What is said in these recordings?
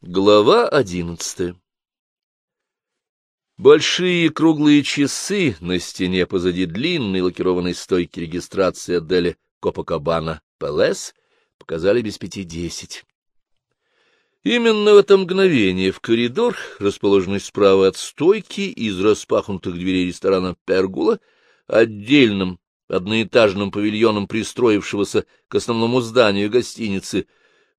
Глава одиннадцатая Большие круглые часы на стене позади длинной лакированной стойки регистрации отеля Копакабана Пелес показали без пяти десять. Именно в это мгновение в коридор, расположенный справа от стойки из распахнутых дверей ресторана «Пергула», отдельным одноэтажным павильоном пристроившегося к основному зданию гостиницы,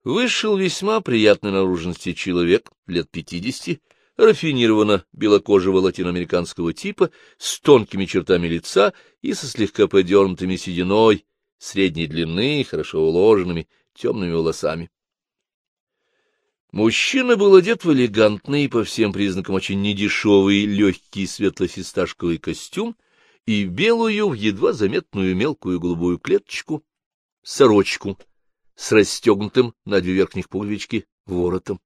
вышел весьма приятной наружности человек лет пятидесяти, рафинированно белокожего латиноамериканского типа, с тонкими чертами лица и со слегка подернутыми сединой, средней длины, хорошо уложенными темными волосами. Мужчина был одет в элегантный, по всем признакам очень недешевый, легкий светло-фисташковый костюм и белую, в едва заметную мелкую голубую клеточку, сорочку с расстегнутым на две верхних пуговички воротом.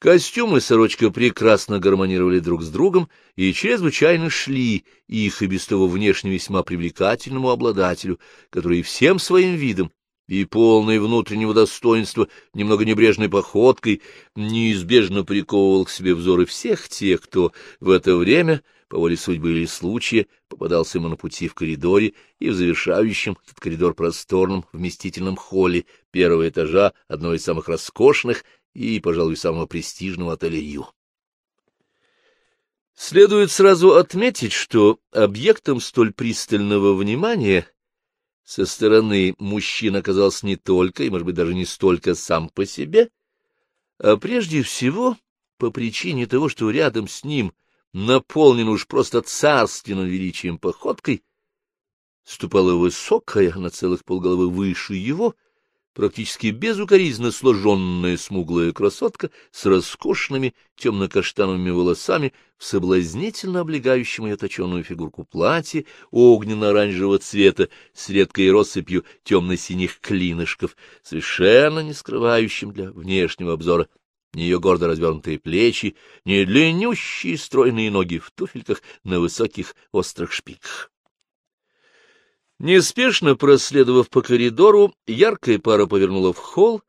Костюм и сорочка прекрасно гармонировали друг с другом и чрезвычайно шли их и без того внешне весьма привлекательному обладателю, который всем своим видом и полной внутреннего достоинства, немного небрежной походкой, неизбежно приковывал к себе взоры всех тех, кто в это время по воле судьбы или случая, попадался ему на пути в коридоре и в завершающем этот коридор просторном вместительном холле первого этажа одного из самых роскошных и, пожалуй, самого престижного отеля Ю. Следует сразу отметить, что объектом столь пристального внимания со стороны мужчин оказался не только, и, может быть, даже не столько сам по себе, а прежде всего по причине того, что рядом с ним — наполнен уж просто царственным величием походкой, ступала высокая, на целых полголовы выше его, практически безукоризненно сложенная смуглая красотка с роскошными темно-каштановыми волосами в соблазнительно облегающем ее точеную фигурку платье огненно-оранжевого цвета с редкой россыпью темно-синих клинышков, совершенно не скрывающим для внешнего обзора ни ее гордо развернутые плечи, ни длиннющие стройные ноги в туфельках на высоких острых шпиках. Неспешно проследовав по коридору, яркая пара повернула в холл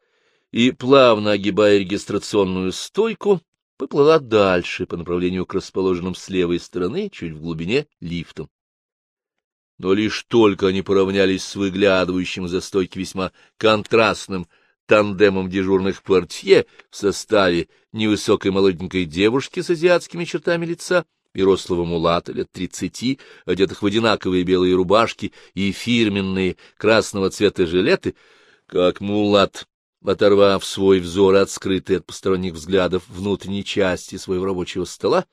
и, плавно огибая регистрационную стойку, поплыла дальше по направлению к расположенным с левой стороны, чуть в глубине, лифтам. Но лишь только они поравнялись с выглядывающим за стойки весьма контрастным тандемом дежурных портье в составе невысокой молоденькой девушки с азиатскими чертами лица и рослого мулата лет тридцати, одетых в одинаковые белые рубашки и фирменные красного цвета жилеты, как мулат, оторвав свой взор от скрытой от посторонних взглядов внутренней части своего рабочего стола,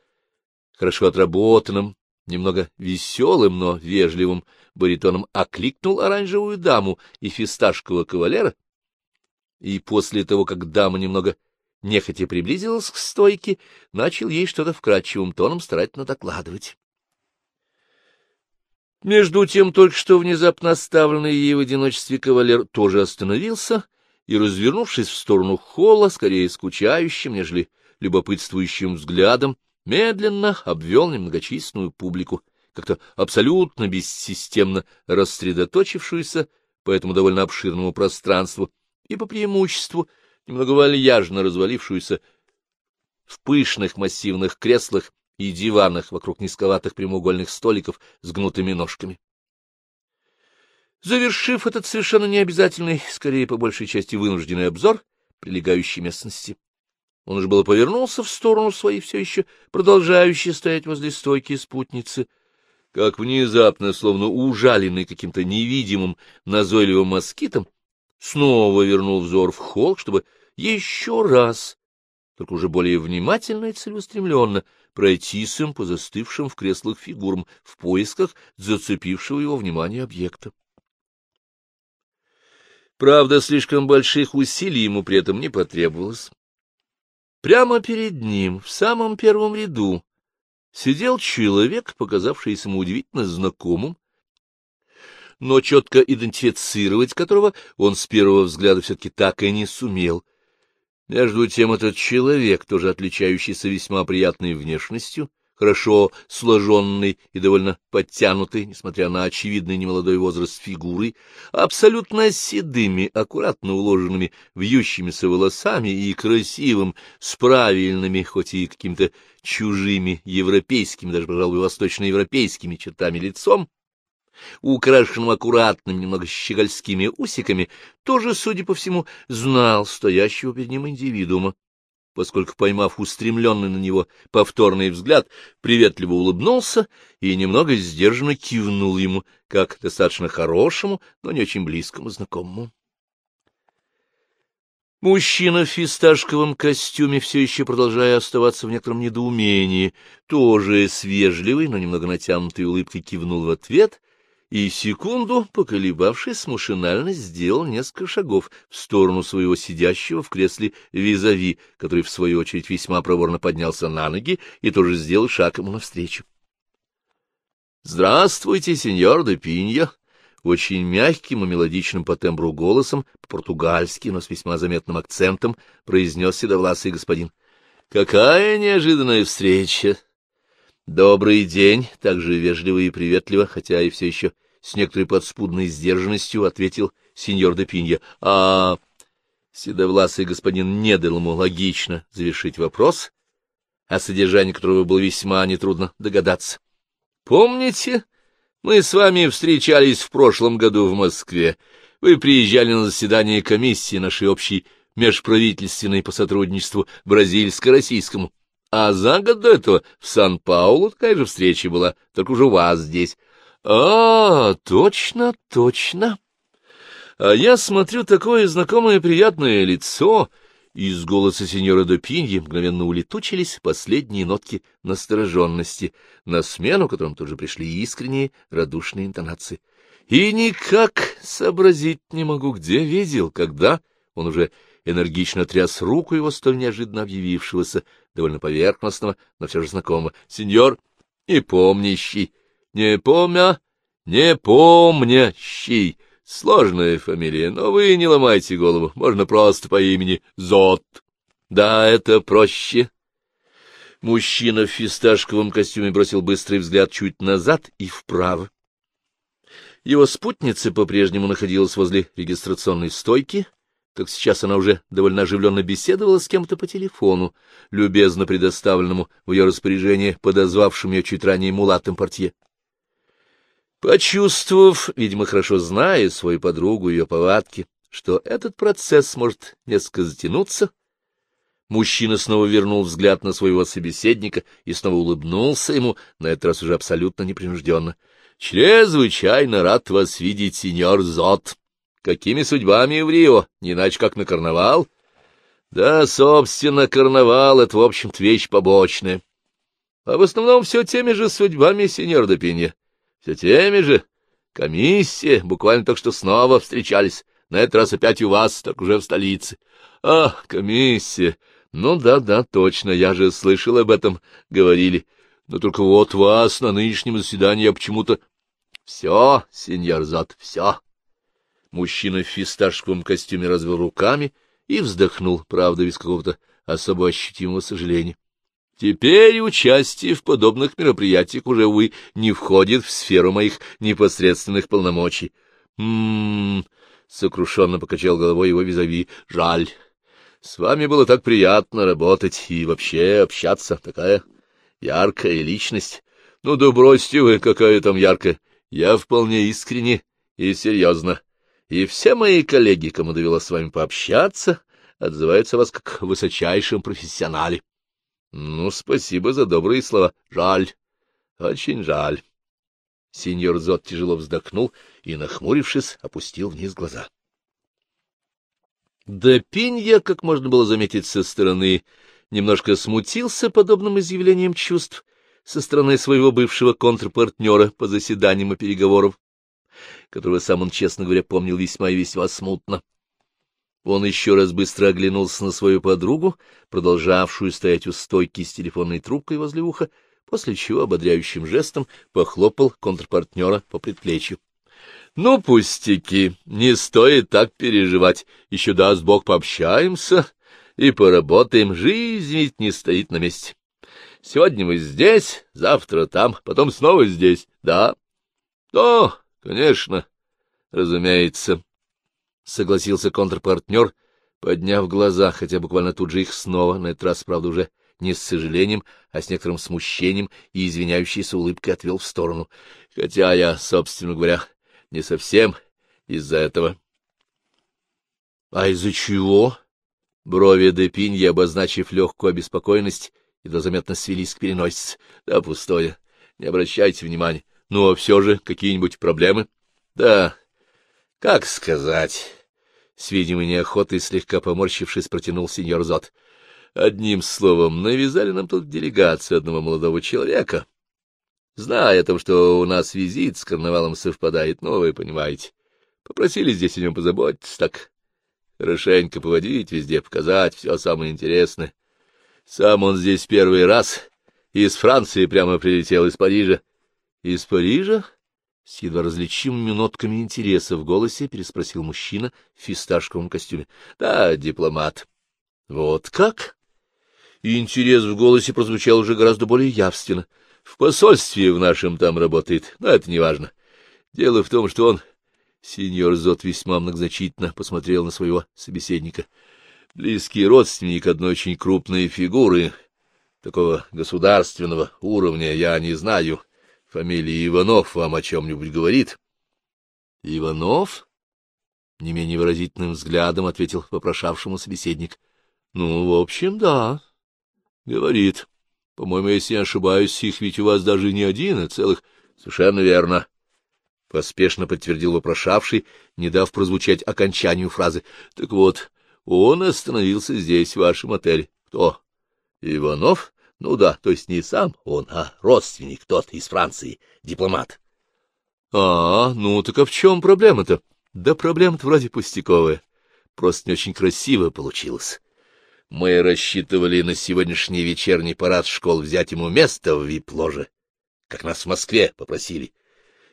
хорошо отработанным, немного веселым, но вежливым баритоном окликнул оранжевую даму и фисташкового кавалера, и после того, как дама немного нехотя приблизилась к стойке, начал ей что-то вкрадчивым тоном старательно докладывать. Между тем, только что внезапно оставленный ей в одиночестве кавалер тоже остановился и, развернувшись в сторону холла, скорее скучающим, нежели любопытствующим взглядом, медленно обвел немногочисленную публику, как-то абсолютно бессистемно рассредоточившуюся по этому довольно обширному пространству, и по преимуществу немного вальяжно развалившуюся в пышных массивных креслах и диванах вокруг низковатых прямоугольных столиков с гнутыми ножками. Завершив этот совершенно необязательный, скорее по большей части вынужденный обзор прилегающей местности, он уже было повернулся в сторону своей все еще продолжающей стоять возле стойки спутницы, как внезапно, словно ужаленный каким-то невидимым назойливым москитом, снова вернул взор в холл, чтобы еще раз, только уже более внимательно и целеустремленно, пройтись им по застывшим в креслах фигурам в поисках зацепившего его внимание объекта. Правда, слишком больших усилий ему при этом не потребовалось. Прямо перед ним, в самом первом ряду, сидел человек, показавшийся ему удивительно знакомым, но четко идентифицировать которого он с первого взгляда все-таки так и не сумел. Между тем этот человек, тоже отличающийся весьма приятной внешностью, хорошо сложенной и довольно подтянутой, несмотря на очевидный немолодой возраст фигуры, абсолютно седыми, аккуратно уложенными вьющимися волосами и красивым, с правильными, хоть и какими-то чужими, европейскими, даже, пожалуй, восточноевропейскими чертами лицом, украшенным аккуратными, немного щегольскими усиками, тоже, судя по всему, знал стоящего перед ним индивидуума поскольку, поймав устремленный на него повторный взгляд, приветливо улыбнулся и немного сдержанно кивнул ему, как достаточно хорошему, но не очень близкому знакомому. Мужчина в фисташковом костюме, все еще продолжая оставаться в некотором недоумении, тоже с вежливой, но немного натянутой улыбкой кивнул в ответ и, секунду, поколебавшись, машинально сделал несколько шагов в сторону своего сидящего в кресле визави, который, в свою очередь, весьма проворно поднялся на ноги и тоже сделал шаг ему навстречу. — Здравствуйте, сеньор де Пинья! Очень мягким и мелодичным по тембру голосом, по-португальски, но с весьма заметным акцентом, произнес седовласый господин. — Какая неожиданная встреча! «Добрый день!» — также вежливо и приветливо, хотя и все еще с некоторой подспудной сдержанностью ответил сеньор де Пинья. «А...» Седовласый господин не дал ему логично завершить вопрос, о содержании которого было весьма нетрудно догадаться. «Помните, мы с вами встречались в прошлом году в Москве. Вы приезжали на заседание комиссии нашей общей межправительственной по сотрудничеству бразильско-российскому. А за год до этого в Сан-Паулу такая же встреча была, только уже у вас здесь. А, точно, точно. А я смотрю такое знакомое приятное лицо. Из голоса сеньора Допиньи мгновенно улетучились последние нотки настороженности, на смену которым тут же пришли искренние, радушные интонации. И никак сообразить не могу, где видел, когда он уже энергично тряс руку его столь неожиданно объявившегося, довольно поверхностного, но все же знакомого. — Сеньор, не помнящий, не помня, не помнящий. Сложная фамилия, но вы не ломайте голову, можно просто по имени Зот. Да, это проще. Мужчина в фисташковом костюме бросил быстрый взгляд чуть назад и вправо. Его спутница по-прежнему находилась возле регистрационной стойки, как сейчас она уже довольно оживленно беседовала с кем-то по телефону, любезно предоставленному в ее распоряжение подозвавшим ее чуть ранее мулатым портье. Почувствовав, видимо, хорошо зная свою подругу и ее повадки, что этот процесс может несколько затянуться, мужчина снова вернул взгляд на своего собеседника и снова улыбнулся ему, на этот раз уже абсолютно непринужденно. — Чрезвычайно рад вас видеть, сеньор Зот. Какими судьбами в Рио? Не иначе, как на карнавал? Да, собственно, карнавал — это, в общем-то, вещь побочная. А в основном все теми же судьбами, сеньор Допинья. Все теми же. Комиссия, буквально только что снова встречались. На этот раз опять у вас, так уже в столице. А, комиссия. Ну да-да, точно, я же слышал об этом, говорили. Но только вот вас на нынешнем заседании я почему-то... Все, сеньор Зот, все. Мужчина в фисташковом костюме развел руками и вздохнул, правда, без какого-то особо ощутимого сожаления. Теперь участие в подобных мероприятиях уже, увы, не входит в сферу моих непосредственных полномочий. М-м-м, сокрушенно покачал головой его визави. Жаль. С вами было так приятно работать и вообще общаться. Такая яркая личность. Ну да бросьте вы, какая там яркая. Я вполне искренне и серьезно и все мои коллеги, кому довелось с вами пообщаться, отзываются вас как о высочайшем профессионале. Ну, спасибо за добрые слова. Жаль, очень жаль. Сеньор Зот тяжело вздохнул и, нахмурившись, опустил вниз глаза. Да Пинья, как можно было заметить со стороны, немножко смутился подобным изъявлением чувств со стороны своего бывшего контрпартнера по заседаниям и переговорам которого сам он, честно говоря, помнил весьма и весьма смутно. Он еще раз быстро оглянулся на свою подругу, продолжавшую стоять у стойки с телефонной трубкой возле уха, после чего ободряющим жестом похлопал контрпартнера по предплечью. — Ну, пустяки, не стоит так переживать. Еще даст Бог пообщаемся и поработаем. Жизнь ведь не стоит на месте. Сегодня мы здесь, завтра там, потом снова здесь, да? — Да, конечно, разумеется, — согласился контрпартнер, подняв глаза, хотя буквально тут же их снова, на этот раз, правда, уже не с сожалением, а с некоторым смущением и извиняющейся улыбкой отвел в сторону. Хотя я, собственно говоря, не совсем из-за этого. — А из-за чего? Брови де Пиньи, обозначив легкую обеспокоенность, едва заметно свелись к переносице. — Да, пустое. Не обращайте внимания. Ну, а все же какие-нибудь проблемы? — Да. Как сказать? С видимой неохотой, слегка поморщившись, протянул сеньор Зот. Одним словом, навязали нам тут делегацию одного молодого человека. Зная о том, что у нас визит с карнавалом совпадает, ну, вы понимаете. Попросили здесь о нем позаботиться, так хорошенько поводить везде, показать все самое интересное. Сам он здесь первый раз, из Франции прямо прилетел, из Парижа. — Из Парижа? — с едва различимыми нотками интереса в голосе переспросил мужчина в фисташковом костюме. — Да, дипломат. — Вот как? И интерес в голосе прозвучал уже гораздо более явственно. — В посольстве в нашем там работает, но это не важно. Дело в том, что он... Сеньор Зот весьма многозначительно посмотрел на своего собеседника. Близкий родственник одной очень крупной фигуры, такого государственного уровня, я не знаю. Фамилия Иванов вам о чем-нибудь говорит? — Иванов? — не менее выразительным взглядом ответил вопрошавшему собеседник. — Ну, в общем, да. — Говорит. По-моему, если не ошибаюсь, их ведь у вас даже не один, а целых... — Совершенно верно. — поспешно подтвердил вопрошавший, не дав прозвучать окончанию фразы. — Так вот, он остановился здесь, в вашем отеле. — Кто? — Иванов? Ну да, то есть не сам он, а родственник тот из Франции, дипломат. — А, ну так а в чем проблема-то? Да проблема-то вроде пустяковая. Просто не очень красиво получилось. Мы рассчитывали на сегодняшний вечерний парад школ взять ему место в вип-ложе, как нас в Москве попросили.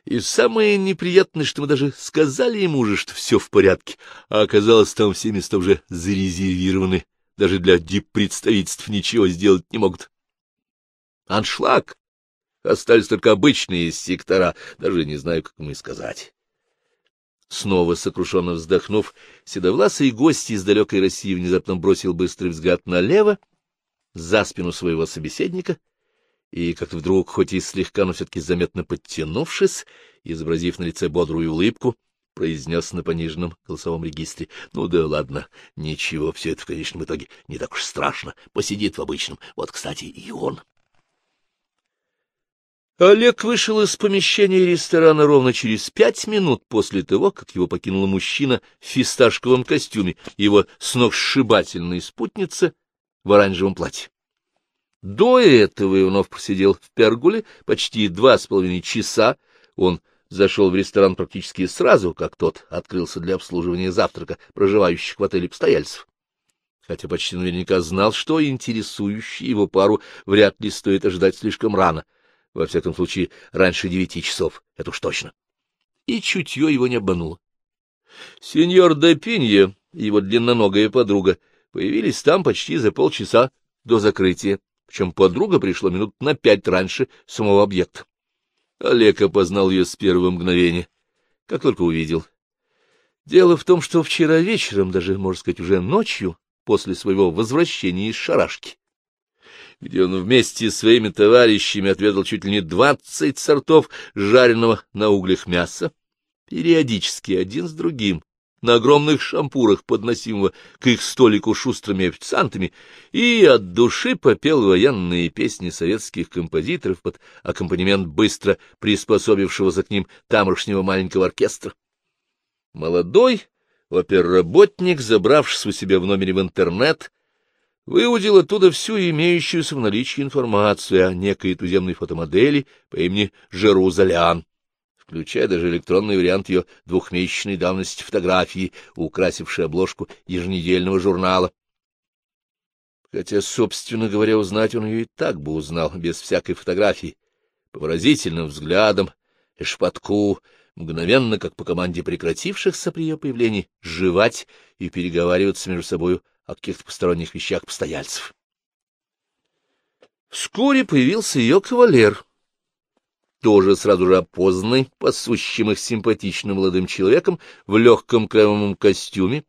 И самое неприятное, что мы даже сказали ему уже, что все в порядке, а оказалось, там все места уже зарезервированы. Даже для дип-представительств ничего сделать не могут. Аншлаг. Остались только обычные сектора, даже не знаю, как и сказать. Снова сокрушенно вздохнув, седовласый гость из далекой России внезапно бросил быстрый взгляд налево, за спину своего собеседника, и как-то вдруг, хоть и слегка, но все-таки заметно подтянувшись, изобразив на лице бодрую улыбку, произнес на пониженном голосовом регистре. — Ну да ладно, ничего, все это в конечном итоге не так уж страшно, посидит в обычном. Вот, кстати, и он. Олег вышел из помещения ресторана ровно через пять минут после того, как его покинул мужчина в фисташковом костюме, его сногсшибательная спутница в оранжевом платье. До этого Иванов просидел в Пергуле почти два с половиной часа. Он зашел в ресторан практически сразу, как тот открылся для обслуживания завтрака проживающих в отеле постояльцев. Хотя почти наверняка знал, что интересующий его пару вряд ли стоит ожидать слишком рано — во всяком случае, раньше девяти часов, это уж точно. И чутье его не обмануло. Сеньор де и его длинноногая подруга появились там почти за полчаса до закрытия, причем подруга пришла минут на пять раньше самого объекта. Олег опознал ее с первого мгновения, как только увидел. Дело в том, что вчера вечером, даже, можно сказать, уже ночью, после своего возвращения из шарашки, где он вместе с своими товарищами отведал чуть ли не двадцать сортов жареного на углях мяса, периодически один с другим, на огромных шампурах, подносимого к их столику шустрыми официантами, и от души попел военные песни советских композиторов под аккомпанемент быстро приспособившегося к ним тамошнего маленького оркестра. Молодой оперработник, забравшись у себя в номере в интернет, выудил оттуда всю имеющуюся в наличии информацию о некой туземной фотомодели по имени Жерузалян, включая даже электронный вариант ее двухмесячной давности фотографии, украсившей обложку еженедельного журнала. Хотя, собственно говоря, узнать он ее и так бы узнал, без всякой фотографии, по выразительным взглядам и шпатку, мгновенно, как по команде прекратившихся при ее появлении, жевать и переговариваться между собою о каких-то посторонних вещах постояльцев. Вскоре появился ее кавалер, тоже сразу же опознанный, пасущим их симпатичным молодым человеком в легком кремовом костюме,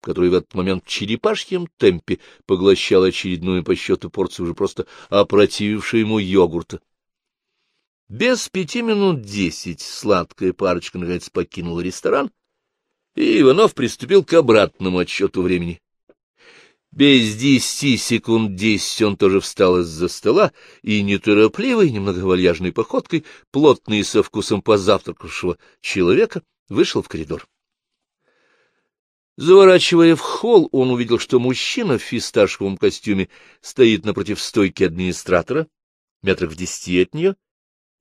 который в этот момент в черепашьем темпе поглощал очередную по счету порцию уже просто опротивившего ему йогурта. Без пяти минут десять сладкая парочка наконец покинула ресторан, и Иванов приступил к обратному отсчету времени. Без десяти секунд десять он тоже встал из-за стола и неторопливой, немного вальяжной походкой, плотный со вкусом позавтракавшего человека, вышел в коридор. Заворачивая в холл, он увидел, что мужчина в фисташковом костюме стоит напротив стойки администратора, метрах в десяти от нее,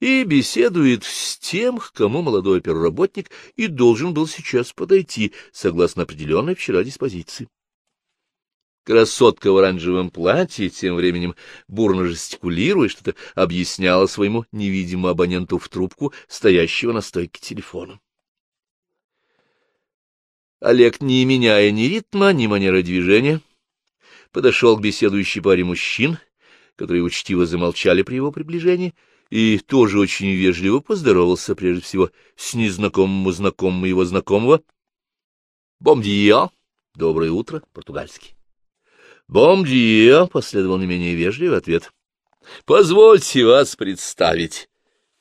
и беседует с тем, к кому молодой оперработник и должен был сейчас подойти, согласно определенной вчера диспозиции. Красотка в оранжевом платье, тем временем бурно жестикулируя, что-то объясняла своему невидимому абоненту в трубку, стоящего на стойке телефона. Олег, не меняя ни ритма, ни манеры движения, подошел к беседующей паре мужчин, которые учтиво замолчали при его приближении, и тоже очень вежливо поздоровался, прежде всего, с незнакомым знакомым его знакомого. «Бомдио!» «Доброе утро!» — португальский. «Бомдио!» — последовал не менее вежливый ответ. «Позвольте вас представить!»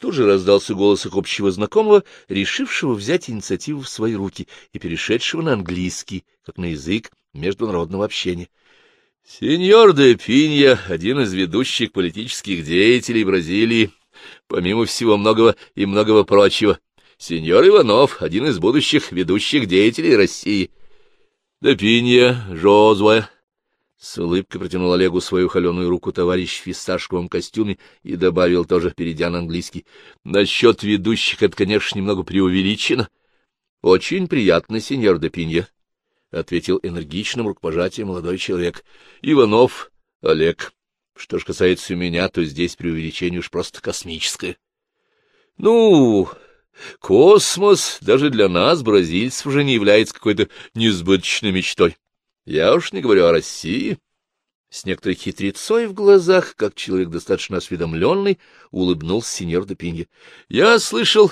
Тут же раздался голос их общего знакомого, решившего взять инициативу в свои руки и перешедшего на английский, как на язык международного общения. Сеньор де Пинья, один из ведущих политических деятелей Бразилии, помимо всего многого и многого прочего. Сеньор Иванов, один из будущих ведущих деятелей России. Де Пинья, Жозуэ. С улыбкой протянул Олегу свою холеную руку товарищ в фисташковом костюме и добавил, тоже перейдя на английский. Насчет ведущих это, конечно, немного преувеличено. Очень приятно, сеньор де Пинья, — ответил энергичным рукопожатием молодой человек. Иванов Олег. Что ж касается меня, то здесь преувеличение уж просто космическое. Ну, космос даже для нас, бразильцев, уже не является какой-то несбыточной мечтой. Я уж не говорю о России. С некоторой хитрецой в глазах, как человек достаточно осведомленный, улыбнулся сеньор Депинье. — Я слышал,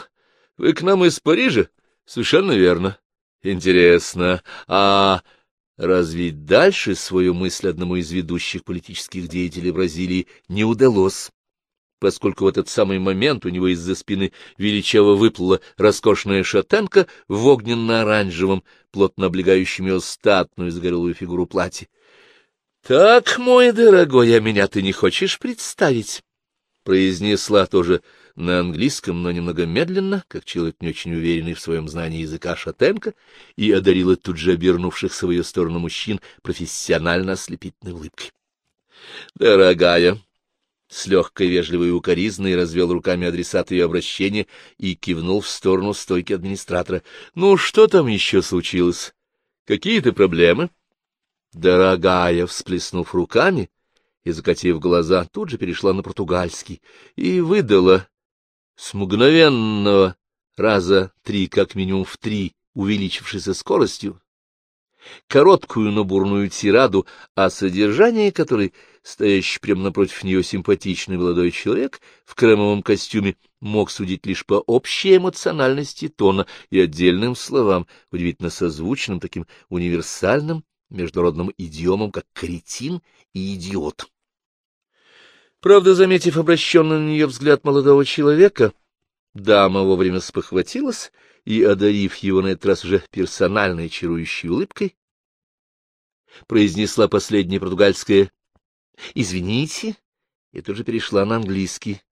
вы к нам из Парижа? — Совершенно верно. — Интересно. А Разве дальше свою мысль одному из ведущих политических деятелей Бразилии не удалось, поскольку в этот самый момент у него из-за спины величаво выплыла роскошная шатенка в огненно-оранжевом, плотно облегающем ее статную загорелую фигуру платье. — Так, мой дорогой, а меня ты не хочешь представить? — произнесла тоже на английском, но немного медленно, как человек не очень уверенный в своем знании языка Шатенко, и одарила тут же обернувших в свою сторону мужчин профессионально ослепительной улыбкой. — Дорогая! — с легкой вежливой укоризной развел руками адресат ее обращения и кивнул в сторону стойки администратора. — Ну, что там еще случилось? Какие-то проблемы? Дорогая, всплеснув руками, и, закатив глаза, тут же перешла на португальский и выдала с мгновенного раза три, как минимум в три, увеличившейся скоростью, короткую, но бурную тираду, о содержании которой стоящий прямо напротив нее симпатичный молодой человек в кремовом костюме мог судить лишь по общей эмоциональности тона и отдельным словам, удивительно созвучным таким универсальным международным идиомом, как кретин и идиот. Правда, заметив обращенный на нее взгляд молодого человека, дама вовремя спохватилась и, одарив его на этот раз уже персональной чарующей улыбкой, произнесла последнее португальское «Извините», и тут же перешла на английский,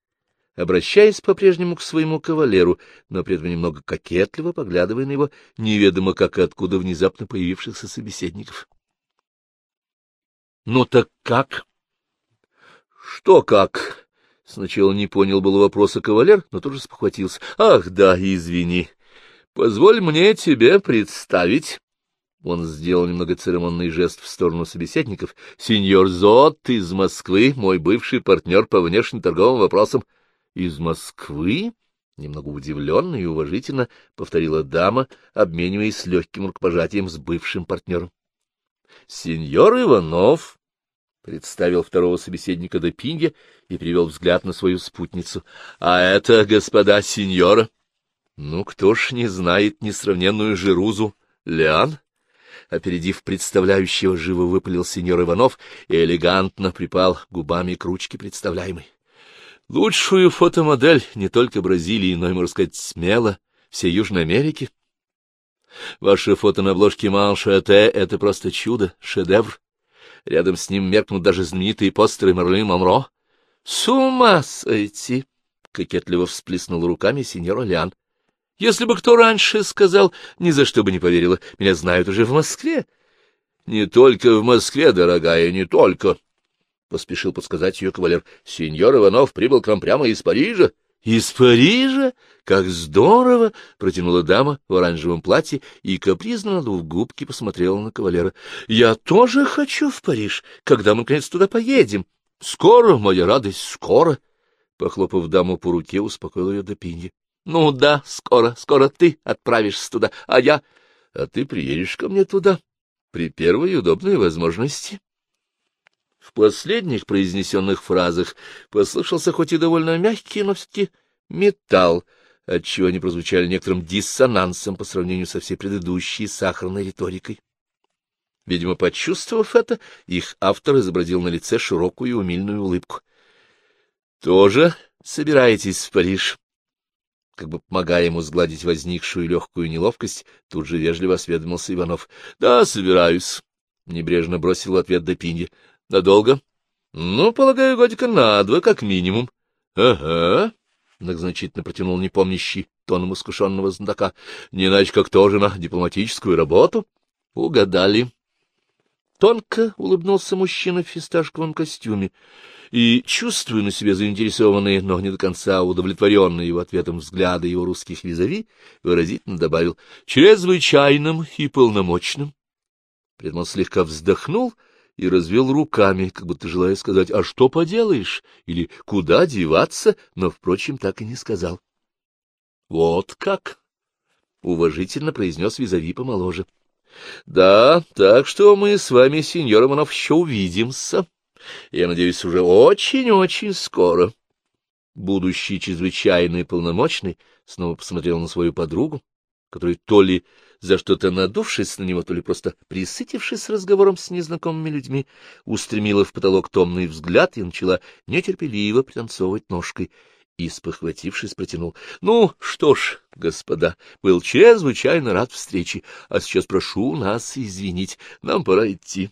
обращаясь по-прежнему к своему кавалеру, но при этом немного кокетливо поглядывая на его неведомо как и откуда внезапно появившихся собеседников. — Ну так как? Что как? Сначала не понял было вопроса кавалер, но тоже спохватился. Ах, да, извини. Позволь мне тебе представить. Он сделал немного церемонный жест в сторону собеседников. Сеньор Зот из Москвы, мой бывший партнер по внешнеторговым вопросам. Из Москвы? Немного удивленно и уважительно повторила дама, обмениваясь легким рукопожатием с бывшим партнером. — Сеньор Иванов, представил второго собеседника до Пинья и перевел взгляд на свою спутницу. — А это, господа сеньора? Ну, кто ж не знает несравненную Жирузу Лиан? Опередив представляющего, живо выпалил сеньор Иванов и элегантно припал губами к ручке представляемой. Лучшую фотомодель не только Бразилии, но и, можно сказать, смело, всей Южной Америки. Ваше фото на обложке Маншете — это просто чудо, шедевр. Рядом с ним меркнут даже знаменитые постеры Марлин Монро. — С ума сойти! — кокетливо всплеснул руками сеньор Олян. — Если бы кто раньше сказал, ни за что бы не поверила. Меня знают уже в Москве. — Не только в Москве, дорогая, не только, — поспешил подсказать ее кавалер. — Сеньор Иванов прибыл к нам прямо из Парижа. — Из Парижа? Как здорово! — протянула дама в оранжевом платье и капризно надув губки посмотрела на кавалера. — Я тоже хочу в Париж. Когда мы, наконец, туда поедем? — Скоро, моя радость, скоро! Похлопав даму по руке, успокоил ее Допинья. — Ну да, скоро, скоро ты отправишься туда, а я... — А ты приедешь ко мне туда при первой удобной возможности. В последних произнесенных фразах послышался хоть и довольно мягкий, но все-таки металл, отчего они прозвучали некоторым диссонансом по сравнению со всей предыдущей сахарной риторикой. Видимо, почувствовав это, их автор изобразил на лице широкую и умильную улыбку. — Тоже собираетесь в Париж? Как бы помогая ему сгладить возникшую легкую неловкость, тут же вежливо осведомился Иванов. — Да, собираюсь, — небрежно бросил ответ Допинья. — Надолго? — Ну, полагаю, годика на два, как минимум. — Ага, — многозначительно протянул непомнящий тоном искушенного знатока. — Не иначе как тоже на дипломатическую работу. — Угадали. Тонко улыбнулся мужчина в фисташковом костюме и, чувствуя на себе заинтересованные, но не до конца удовлетворенные его ответом взгляды его русских визави, выразительно добавил «чрезвычайным и полномочным». При слегка вздохнул и развел руками, как будто желая сказать «А что поделаешь?» или «Куда деваться?», но, впрочем, так и не сказал. «Вот как!» — уважительно произнес визави помоложе. «Да, так что мы с вами, сеньор Иванов, еще увидимся. Я надеюсь, уже очень-очень скоро». Будущий чрезвычайный полномочный снова посмотрел на свою подругу, которая то ли за что-то надувшись на него, то ли просто присытившись разговором с незнакомыми людьми, устремила в потолок томный взгляд и начала нетерпеливо пританцовывать ножкой. И, спохватившись, протянул. — Ну, что ж, господа, был чрезвычайно рад встрече, а сейчас прошу нас извинить, нам пора идти.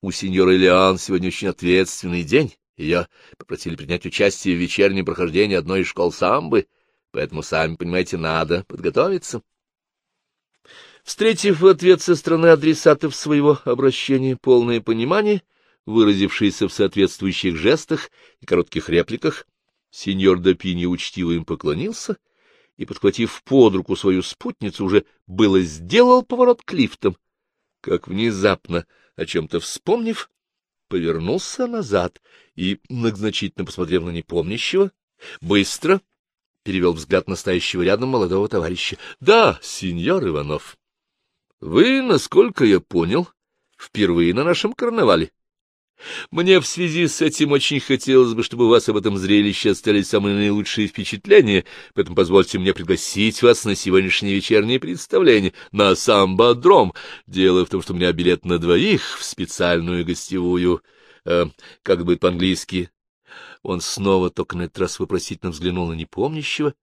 У сеньора Элиан сегодня очень ответственный день, и я попросили принять участие в вечернем прохождении одной из школ самбы, поэтому, сами понимаете, надо подготовиться. Встретив в ответ со стороны адресатов своего обращения полное понимание, выразившееся в соответствующих жестах и коротких репликах, сеньор Допини учтиво им поклонился и, подхватив под руку свою спутницу, уже было сделал поворот к лифтам, как внезапно, о чем-то вспомнив, повернулся назад и, многозначительно посмотрев на непомнящего, быстро перевел взгляд настоящего рядом молодого товарища. — Да, сеньор Иванов. Вы, насколько я понял, впервые на нашем карнавале. Мне в связи с этим очень хотелось бы, чтобы у вас об этом зрелище остались самые наилучшие впечатления, поэтому позвольте мне пригласить вас на сегодняшнее вечернее представление на самбодром. Дело в том, что у меня билет на двоих в специальную гостевую, э, как будет по-английски. Он снова только на этот раз вопросительно взглянул на непомнящего,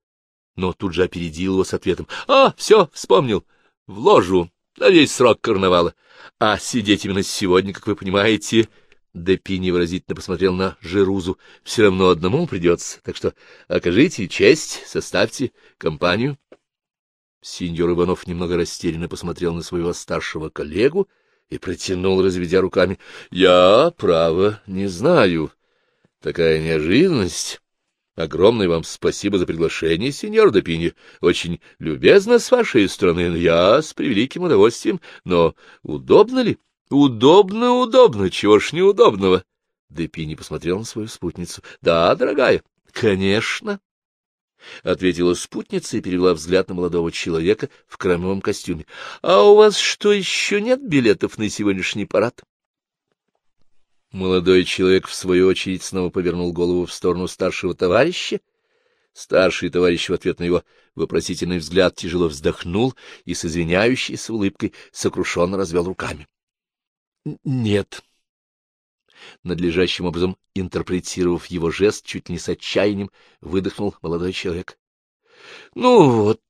но тут же опередил его с ответом. — А, все, вспомнил. В ложу на весь срок карнавала. А сидеть именно сегодня, как вы понимаете, Депи невыразительно посмотрел на Жирузу, все равно одному придется, так что окажите честь, составьте компанию. Сеньор Иванов немного растерянно посмотрел на своего старшего коллегу и протянул, разведя руками. — Я, право, не знаю. Такая неожиданность. Огромное вам спасибо за приглашение, сеньор Допини. Очень любезно с вашей стороны. Я с превеликим удовольствием. Но удобно ли? Удобно, удобно. Чего ж неудобного? Депини посмотрел на свою спутницу. Да, дорогая, конечно. — ответила спутница и перевела взгляд на молодого человека в кремовом костюме. — А у вас что, еще нет билетов на сегодняшний парад? Молодой человек, в свою очередь, снова повернул голову в сторону старшего товарища. Старший товарищ в ответ на его вопросительный взгляд тяжело вздохнул и с извиняющейся улыбкой сокрушенно развел руками. — Нет. Надлежащим образом интерпретировав его жест, чуть не с отчаянием, выдохнул молодой человек. — Ну вот,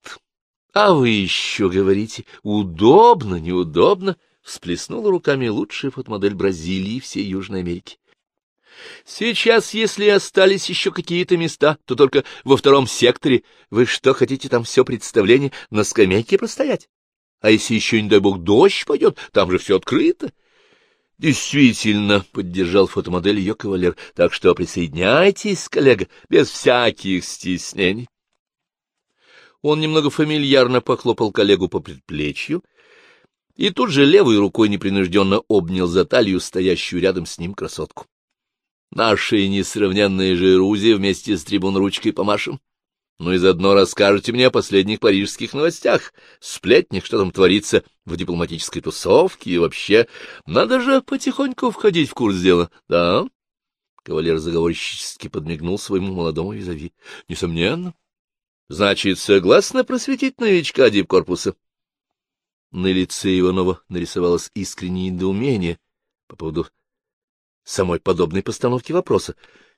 а вы еще говорите, удобно, неудобно, — всплеснула руками лучшая фотомодель Бразилии и всей Южной Америки. Сейчас, если остались еще какие-то места, то только во втором секторе. Вы что, хотите там все представление на скамейке простоять? А если еще, не дай бог, дождь пойдет, там же все открыто. Действительно, — поддержал фотомодель ее кавалер, — так что присоединяйтесь, коллега, без всяких стеснений. Он немного фамильярно похлопал коллегу по предплечью и тут же левой рукой непринужденно обнял за талию стоящую рядом с ним красотку. Нашей несравненной Жерузи вместе с трибун-ручкой помашем. Ну и заодно расскажете мне о последних парижских новостях, сплетнях, что там творится в дипломатической тусовке и вообще. Надо же потихоньку входить в курс дела, да? Кавалер заговорщически подмигнул своему молодому визави. — Несомненно. — Значит, согласна просветить новичка дипкорпуса? На лице Иванова нарисовалось искреннее недоумение по поводу самой подобной постановки вопроса.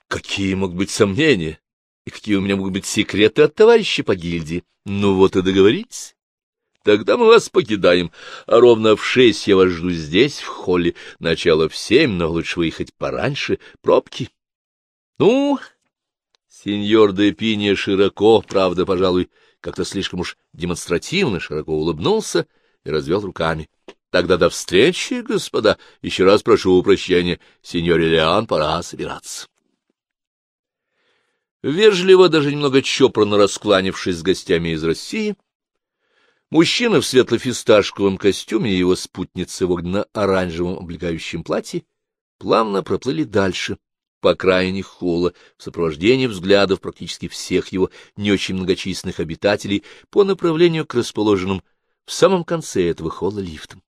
Какие могут быть сомнения? И какие у меня могут быть секреты от товарища по гильдии? Ну вот и договоритесь. Тогда мы вас покидаем, а ровно в шесть я вас жду здесь, в холле, начало в семь, но лучше выехать пораньше, пробки. Ну, Сеньор де Пинья широко, правда, пожалуй, как-то слишком уж демонстративно широко улыбнулся и развел руками. — Тогда до встречи, господа. Еще раз прошу прощения. Сеньор Лиан, пора собираться. Вежливо, даже немного чопорно раскланившись с гостями из России, мужчина в светло-фисташковом костюме и его спутница в огненно-оранжевом облегающем платье плавно проплыли дальше, по окраине холла, в сопровождении взглядов практически всех его не очень многочисленных обитателей по направлению к расположенным в самом конце этого холла лифтам.